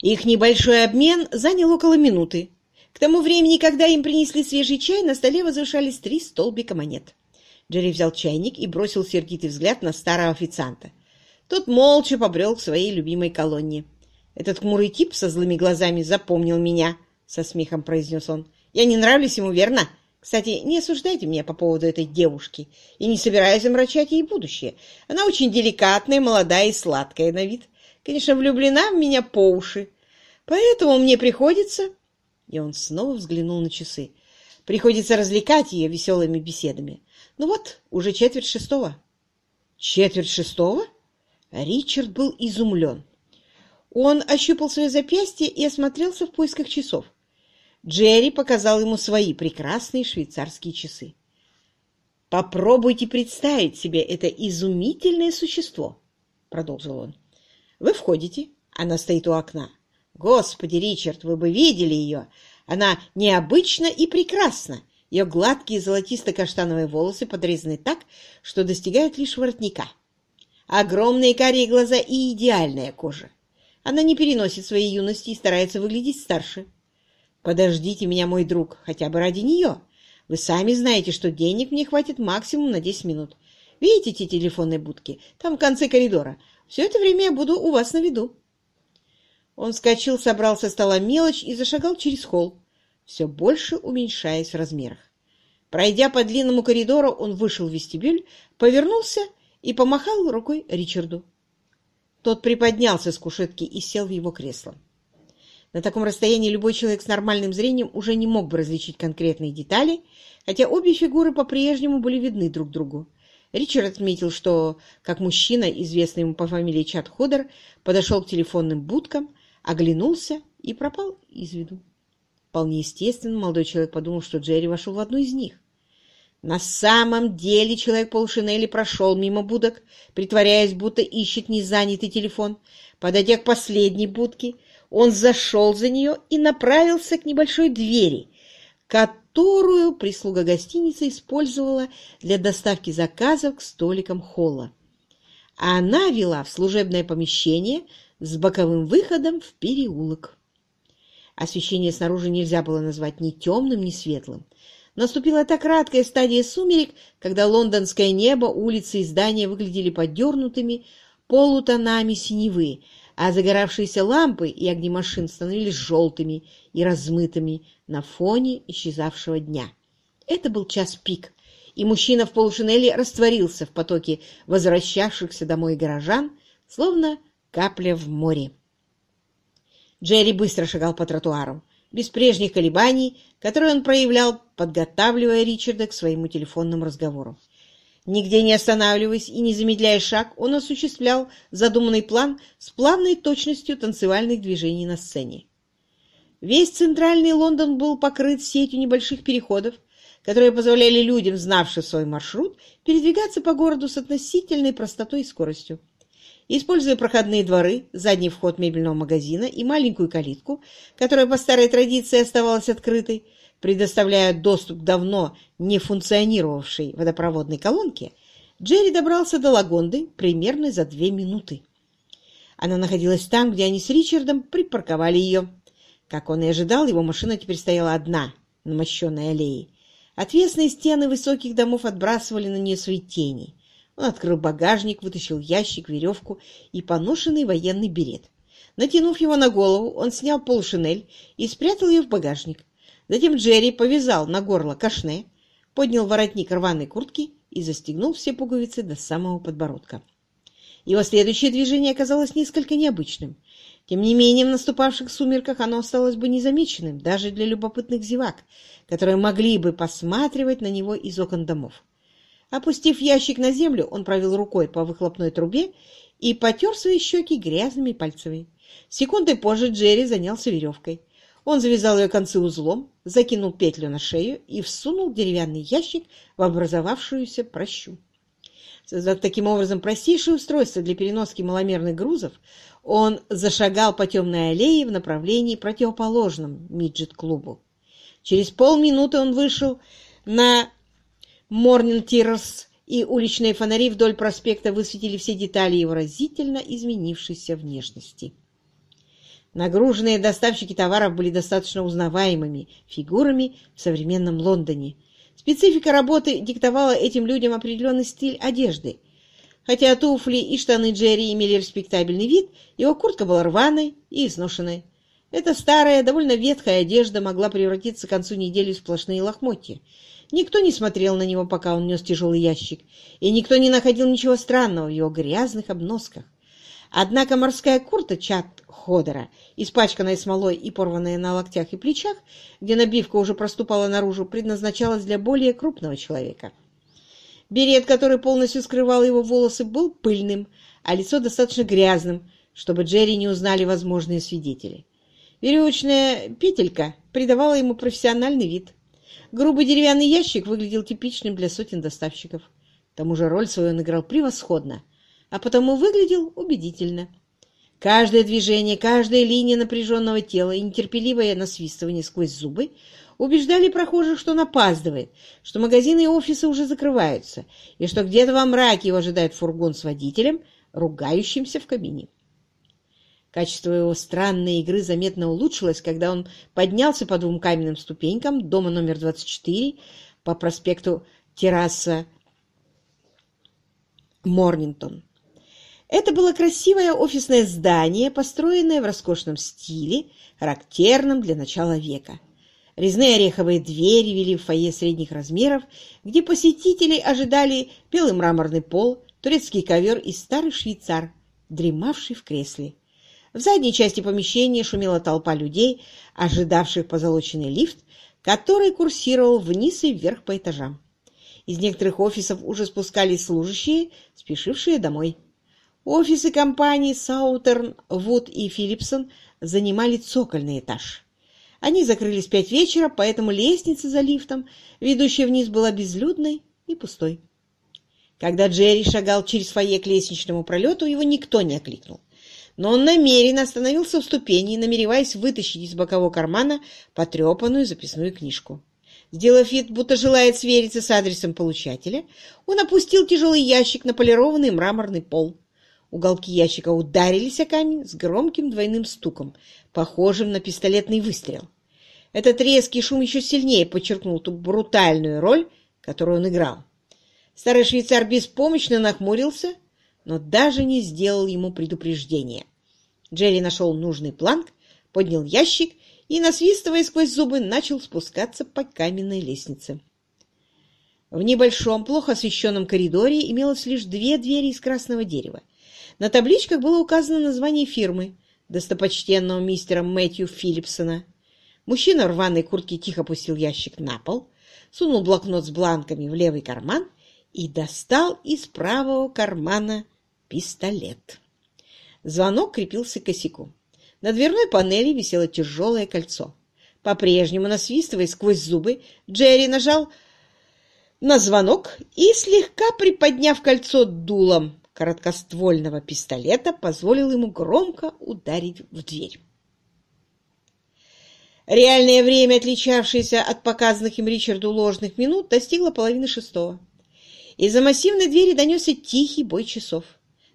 Их небольшой обмен занял около минуты. К тому времени, когда им принесли свежий чай, на столе возвышались три столбика монет. Джерри взял чайник и бросил сердитый взгляд на старого официанта. Тот молча побрел к своей любимой колонне. «Этот хмурый тип со злыми глазами запомнил меня», — со смехом произнес он. «Я не нравлюсь ему, верно? Кстати, не осуждайте меня по поводу этой девушки. И не собираюсь омрачать ей будущее. Она очень деликатная, молодая и сладкая на вид. Конечно, влюблена в меня по уши. Поэтому мне приходится...» И он снова взглянул на часы. «Приходится развлекать ее веселыми беседами. Ну вот, уже четверть шестого». «Четверть шестого?» Ричард был изумлен. Он ощупал свое запястье и осмотрелся в поисках часов. Джерри показал ему свои прекрасные швейцарские часы. «Попробуйте представить себе это изумительное существо», — продолжил он. «Вы входите, она стоит у окна. Господи, Ричард, вы бы видели ее! Она необычна и прекрасна. Ее гладкие золотисто-каштановые волосы подрезаны так, что достигают лишь воротника. Огромные карие глаза и идеальная кожа. Она не переносит своей юности и старается выглядеть старше. Подождите меня, мой друг, хотя бы ради нее. Вы сами знаете, что денег мне хватит максимум на 10 минут. Видите эти телефонные будки? Там в конце коридора. Все это время я буду у вас на виду. Он вскочил, собрал со стола мелочь и зашагал через холл, все больше уменьшаясь в размерах. Пройдя по длинному коридору, он вышел в вестибюль, повернулся и помахал рукой Ричарду. Тот приподнялся с кушетки и сел в его кресло. На таком расстоянии любой человек с нормальным зрением уже не мог бы различить конкретные детали, хотя обе фигуры по-прежнему были видны друг другу. Ричард отметил, что, как мужчина, известный ему по фамилии Чат Ходер, подошел к телефонным будкам, оглянулся и пропал из виду. Вполне естественно, молодой человек подумал, что Джерри вошел в одну из них. На самом деле человек полшинели прошел мимо будок, притворяясь, будто ищет незанятый телефон. Подойдя к последней будке, он зашел за нее и направился к небольшой двери, которую прислуга гостиницы использовала для доставки заказов к столикам холла. Она вела в служебное помещение с боковым выходом в переулок. Освещение снаружи нельзя было назвать ни темным, ни светлым. Наступила та краткая стадия сумерек, когда лондонское небо, улицы и здания выглядели подернутыми полутонами синевы, а загоравшиеся лампы и огни машин становились желтыми и размытыми на фоне исчезавшего дня. Это был час пик, и мужчина в полушинели растворился в потоке возвращавшихся домой горожан, словно капля в море. Джерри быстро шагал по тротуару без прежних колебаний, которые он проявлял, подготавливая Ричарда к своему телефонному разговору. Нигде не останавливаясь и не замедляя шаг, он осуществлял задуманный план с плавной точностью танцевальных движений на сцене. Весь центральный Лондон был покрыт сетью небольших переходов, которые позволяли людям, знавшим свой маршрут, передвигаться по городу с относительной простотой и скоростью. Используя проходные дворы, задний вход мебельного магазина и маленькую калитку, которая по старой традиции оставалась открытой, предоставляя доступ к давно не функционировавшей водопроводной колонке, Джерри добрался до Лагонды примерно за две минуты. Она находилась там, где они с Ричардом припарковали ее. Как он и ожидал, его машина теперь стояла одна на мощенной аллее. Отвесные стены высоких домов отбрасывали на нее свои тени. Он открыл багажник, вытащил ящик, веревку и поношенный военный берет. Натянув его на голову, он снял полушинель и спрятал ее в багажник. Затем Джерри повязал на горло кашне, поднял воротник рваной куртки и застегнул все пуговицы до самого подбородка. Его следующее движение оказалось несколько необычным. Тем не менее, в наступавших сумерках оно осталось бы незамеченным даже для любопытных зевак, которые могли бы посматривать на него из окон домов. Опустив ящик на землю, он провел рукой по выхлопной трубе и потер свои щеки грязными пальцами. Секундой позже Джерри занялся веревкой. Он завязал ее концы узлом, закинул петлю на шею и всунул деревянный ящик в образовавшуюся прощу. Создав таким образом простейшее устройство для переноски маломерных грузов, он зашагал по темной аллее в направлении противоположном миджет-клубу. Через полминуты он вышел на Морнинг Тирс и уличные фонари вдоль проспекта высветили все детали его разительно изменившейся внешности. Нагруженные доставщики товаров были достаточно узнаваемыми фигурами в современном Лондоне. Специфика работы диктовала этим людям определенный стиль одежды. Хотя туфли и штаны Джерри имели респектабельный вид, его куртка была рваной и изношенной. Эта старая, довольно ветхая одежда могла превратиться к концу недели в сплошные лохмотья. Никто не смотрел на него, пока он нес тяжелый ящик, и никто не находил ничего странного в его грязных обносках. Однако морская курта Чат Ходора, испачканная смолой и порванная на локтях и плечах, где набивка уже проступала наружу, предназначалась для более крупного человека. Берет, который полностью скрывал его волосы, был пыльным, а лицо достаточно грязным, чтобы Джерри не узнали возможные свидетели. Веревочная петелька придавала ему профессиональный вид. Грубый деревянный ящик выглядел типичным для сотен доставщиков. К тому же роль свою он играл превосходно, а потому выглядел убедительно. Каждое движение, каждая линия напряженного тела и нетерпеливое насвистывание сквозь зубы убеждали прохожих, что он опаздывает, что магазины и офисы уже закрываются, и что где-то во мраке его ожидает фургон с водителем, ругающимся в кабине. Качество его странной игры заметно улучшилось, когда он поднялся по двум каменным ступенькам дома номер 24 по проспекту Терраса Морнинтон. Это было красивое офисное здание, построенное в роскошном стиле, характерном для начала века. Резные ореховые двери вели в фойе средних размеров, где посетителей ожидали белый мраморный пол, турецкий ковер и старый швейцар, дремавший в кресле. В задней части помещения шумела толпа людей, ожидавших позолоченный лифт, который курсировал вниз и вверх по этажам. Из некоторых офисов уже спускались служащие, спешившие домой. Офисы компаний Саутерн, Вуд и Филлипсон занимали цокольный этаж. Они закрылись в пять вечера, поэтому лестница за лифтом, ведущая вниз, была безлюдной и пустой. Когда Джерри шагал через фойе к лестничному пролету, его никто не окликнул. Но он намеренно остановился в ступени, намереваясь вытащить из бокового кармана потрепанную записную книжку. Сделав вид, будто желает свериться с адресом получателя, он опустил тяжелый ящик на полированный мраморный пол. Уголки ящика ударились о камень с громким двойным стуком, похожим на пистолетный выстрел. Этот резкий шум еще сильнее подчеркнул ту брутальную роль, которую он играл. Старый швейцар беспомощно нахмурился, но даже не сделал ему предупреждения. Джерри нашел нужный планк, поднял ящик и, насвистывая сквозь зубы, начал спускаться по каменной лестнице. В небольшом, плохо освещенном коридоре имелось лишь две двери из красного дерева. На табличках было указано название фирмы, достопочтенного мистера Мэтью Филлипсона. Мужчина в рваной куртке тихо опустил ящик на пол, сунул блокнот с бланками в левый карман и достал из правого кармана пистолет. Звонок крепился к косяку. На дверной панели висело тяжелое кольцо. По-прежнему насвистывая сквозь зубы, Джерри нажал на звонок и, слегка приподняв кольцо дулом короткоствольного пистолета позволил ему громко ударить в дверь. Реальное время, отличавшееся от показанных им Ричарду ложных минут, достигло половины шестого. Из-за массивной двери донесся тихий бой часов.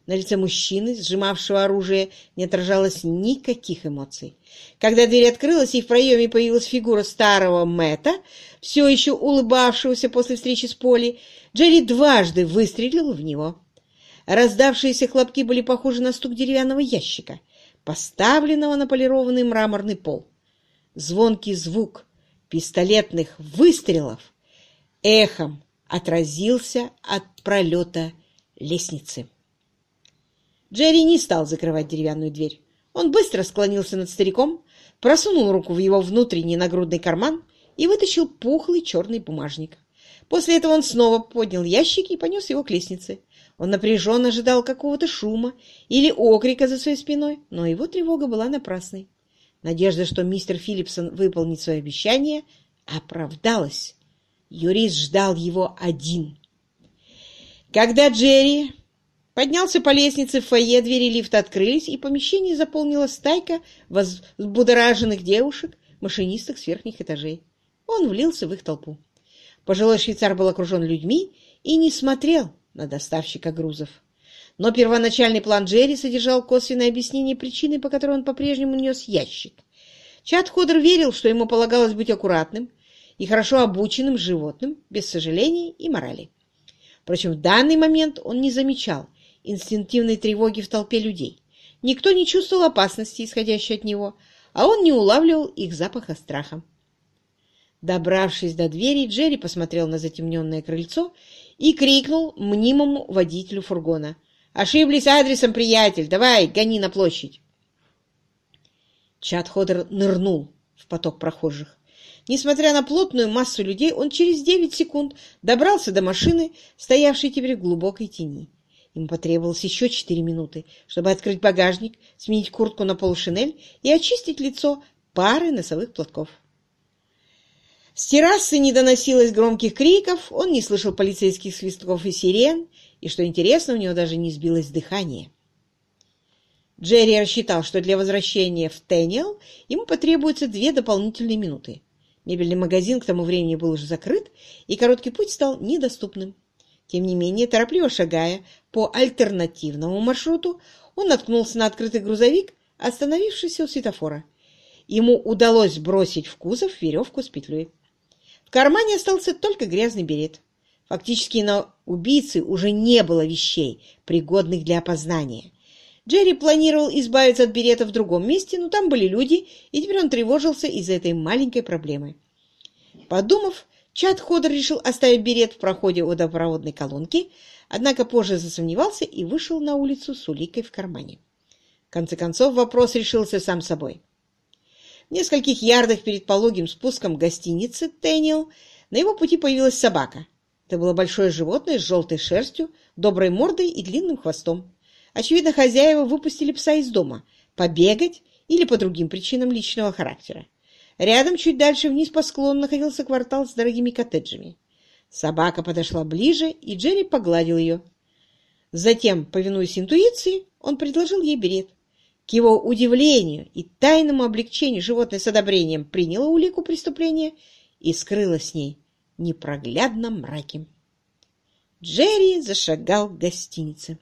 На лице мужчины, сжимавшего оружие, не отражалось никаких эмоций. Когда дверь открылась, и в проеме появилась фигура старого Мэтта, все еще улыбавшегося после встречи с Поли, Джерри дважды выстрелил в него. Раздавшиеся хлопки были похожи на стук деревянного ящика, поставленного на полированный мраморный пол. Звонкий звук пистолетных выстрелов эхом отразился от пролета лестницы. Джерри не стал закрывать деревянную дверь. Он быстро склонился над стариком, просунул руку в его внутренний нагрудный карман и вытащил пухлый черный бумажник. После этого он снова поднял ящик и понес его к лестнице. Он напряженно ожидал какого-то шума или окрика за своей спиной, но его тревога была напрасной. Надежда, что мистер Филлипсон выполнит свое обещание, оправдалась. Юрист ждал его один. Когда Джерри поднялся по лестнице в фойе, двери лифта открылись, и помещение заполнила стайка взбудораженных девушек, машинисток с верхних этажей. Он влился в их толпу. Пожилой швейцар был окружен людьми и не смотрел на доставщика грузов. но первоначальный план Джерри содержал косвенное объяснение причины, по которой он по-прежнему нес ящик. Чат Ходер верил, что ему полагалось быть аккуратным и хорошо обученным животным, без сожалений и морали. Впрочем, в данный момент он не замечал инстинктивной тревоги в толпе людей. Никто не чувствовал опасности, исходящей от него, а он не улавливал их запаха страха. Добравшись до двери, Джерри посмотрел на затемненное крыльцо и крикнул мнимому водителю фургона. «Ошиблись адресом, приятель! Давай, гони на площадь!» Чат Ходер нырнул в поток прохожих. Несмотря на плотную массу людей, он через девять секунд добрался до машины, стоявшей теперь в глубокой тени. Ему потребовалось еще четыре минуты, чтобы открыть багажник, сменить куртку на полушинель и очистить лицо парой носовых платков. С террасы не доносилось громких криков, он не слышал полицейских свистков и сирен, и, что интересно, у него даже не сбилось дыхание. Джерри рассчитал, что для возвращения в Тэниел ему потребуется две дополнительные минуты. Мебельный магазин к тому времени был уже закрыт, и короткий путь стал недоступным. Тем не менее, торопливо шагая по альтернативному маршруту, он наткнулся на открытый грузовик, остановившийся у светофора. Ему удалось бросить в кузов веревку с петлей. В кармане остался только грязный берет. Фактически на убийце уже не было вещей, пригодных для опознания. Джерри планировал избавиться от берета в другом месте, но там были люди, и теперь он тревожился из-за этой маленькой проблемы. Подумав, Чат Ходер решил оставить берет в проходе водопроводной колонки, однако позже засомневался и вышел на улицу с уликой в кармане. В конце концов, вопрос решился сам собой. В нескольких ярдах перед пологим спуском гостиницы Тэниел на его пути появилась собака. Это было большое животное с желтой шерстью, доброй мордой и длинным хвостом. Очевидно, хозяева выпустили пса из дома, побегать или по другим причинам личного характера. Рядом, чуть дальше вниз по склону, находился квартал с дорогими коттеджами. Собака подошла ближе, и Джерри погладил ее. Затем, повинуясь интуиции, он предложил ей берет. К его удивлению и тайному облегчению животное с одобрением приняло улику преступления и скрылось с ней в непроглядном мраке. Джерри зашагал к гостинице.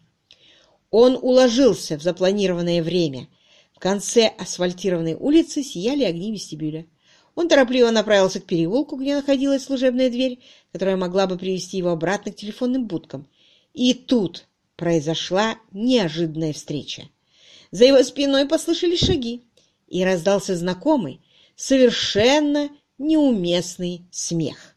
Он уложился в запланированное время — конце асфальтированной улицы сияли огни вестибюля. Он торопливо направился к переулку, где находилась служебная дверь, которая могла бы привести его обратно к телефонным будкам. И тут произошла неожиданная встреча. За его спиной послышались шаги, и раздался знакомый, совершенно неуместный смех.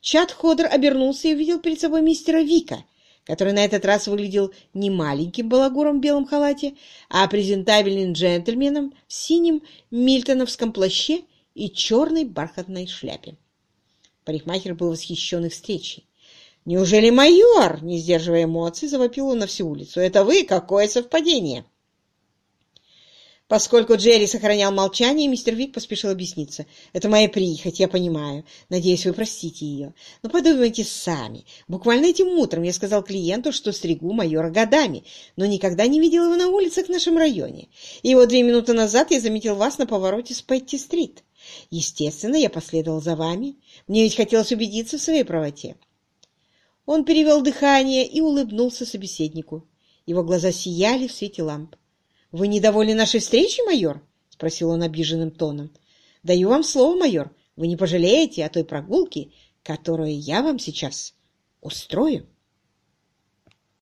Чат Ходер обернулся и увидел перед собой мистера Вика, который на этот раз выглядел не маленьким балагуром в белом халате, а презентабельным джентльменом в синем мильтоновском плаще и черной бархатной шляпе. Парикмахер был восхищен их встречей. «Неужели майор?» — не сдерживая эмоций, завопил он на всю улицу. «Это вы? Какое совпадение!» Поскольку Джерри сохранял молчание, мистер Вик поспешил объясниться. «Это моя прихоть, я понимаю. Надеюсь, вы простите ее. Но подумайте сами. Буквально этим утром я сказал клиенту, что стригу майора годами, но никогда не видел его на улицах в нашем районе. И вот две минуты назад я заметил вас на повороте с Петти-стрит. Естественно, я последовал за вами. Мне ведь хотелось убедиться в своей правоте». Он перевел дыхание и улыбнулся собеседнику. Его глаза сияли в свете ламп. «Вы недовольны нашей встречей, майор?» — спросил он обиженным тоном. «Даю вам слово, майор. Вы не пожалеете о той прогулке, которую я вам сейчас устрою».